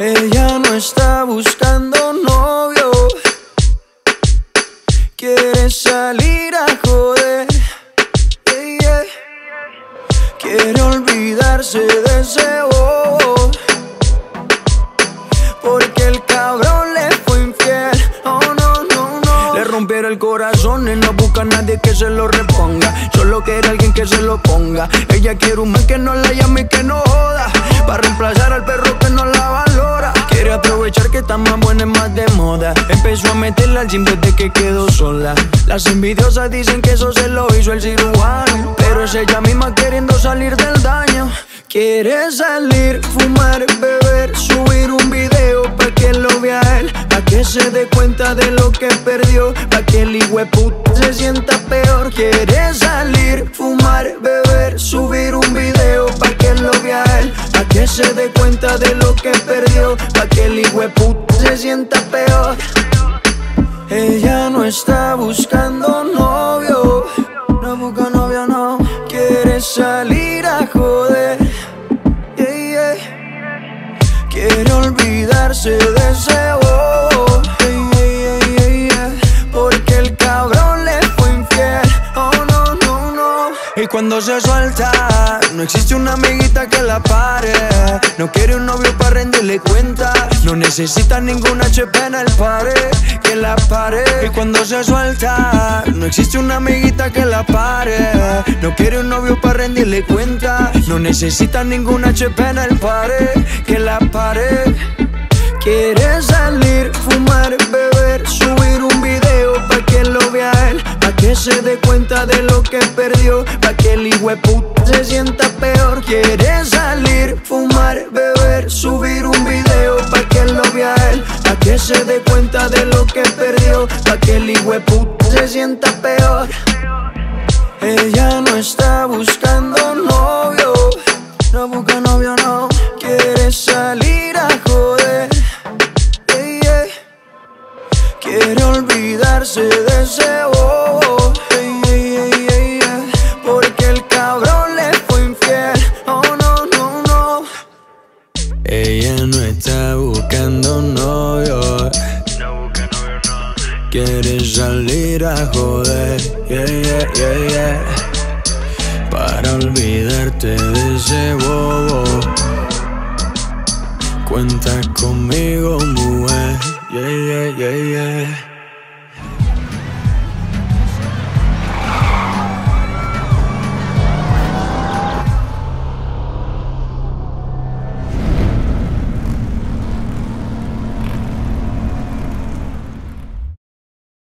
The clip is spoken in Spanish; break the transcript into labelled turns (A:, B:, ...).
A: Ella no está buscando novio. Quiere salir a joder. Quiere olvidarse de ese bobo. Porque el cabrón le fue infiel. Oh, no, no, no. Le rompieron el corazón y no busca a nadie que se lo reponga. Solo quiere alguien que se lo ponga. Ella quiere un man que no la llame y que no joda. Para reemplazar al perro que no la valora. Quiere aprovechar que está más buena y más de moda. Empezó a meterla al gym desde que quedó sola. Las envidiosas dicen que eso se lo hizo el cirujano. Pero es ella misma queriendo salir del daño. Quiere salir, fumar, beber, subir un video pa' que lo vea él, pa' que se dé cuenta de lo que perdió, pa' que el puta se sienta peor. Quiere salir, fumar, beber, subir un video se dé cuenta de lo que perdió, pa' que el puta se sienta peor. Ella no está buscando novio, no busca novio, no. Quiere salir a joder, yeah. Quiere olvidarse de ese bobo, cuando se suelta, no existe una amiguita que la pare. No quiere un novio para rendirle cuenta. No necesita ninguna HP en el pare, que la pare. Y cuando se suelta, no existe una amiguita que la pare. No quiere un novio para rendirle cuenta. No necesita ninguna HP en el pare, que la pare. Quiere que se dé cuenta de lo que perdió, pa' que el puta se sienta peor. Quiere salir, fumar, beber, subir un video pa' que lo vea él, pa' que se dé cuenta de lo que perdió, pa' que el puta se sienta peor. Ella no está buscando novio, no busca novio, no. Quiere salir a joder, yeah, yeah. Quiere olvidarse de ese Ella no está buscando novio. Quiere salir a joder, yeah, yeah, yeah, yeah. Para olvidarte de ese bobo. Cuenta conmigo, mujer,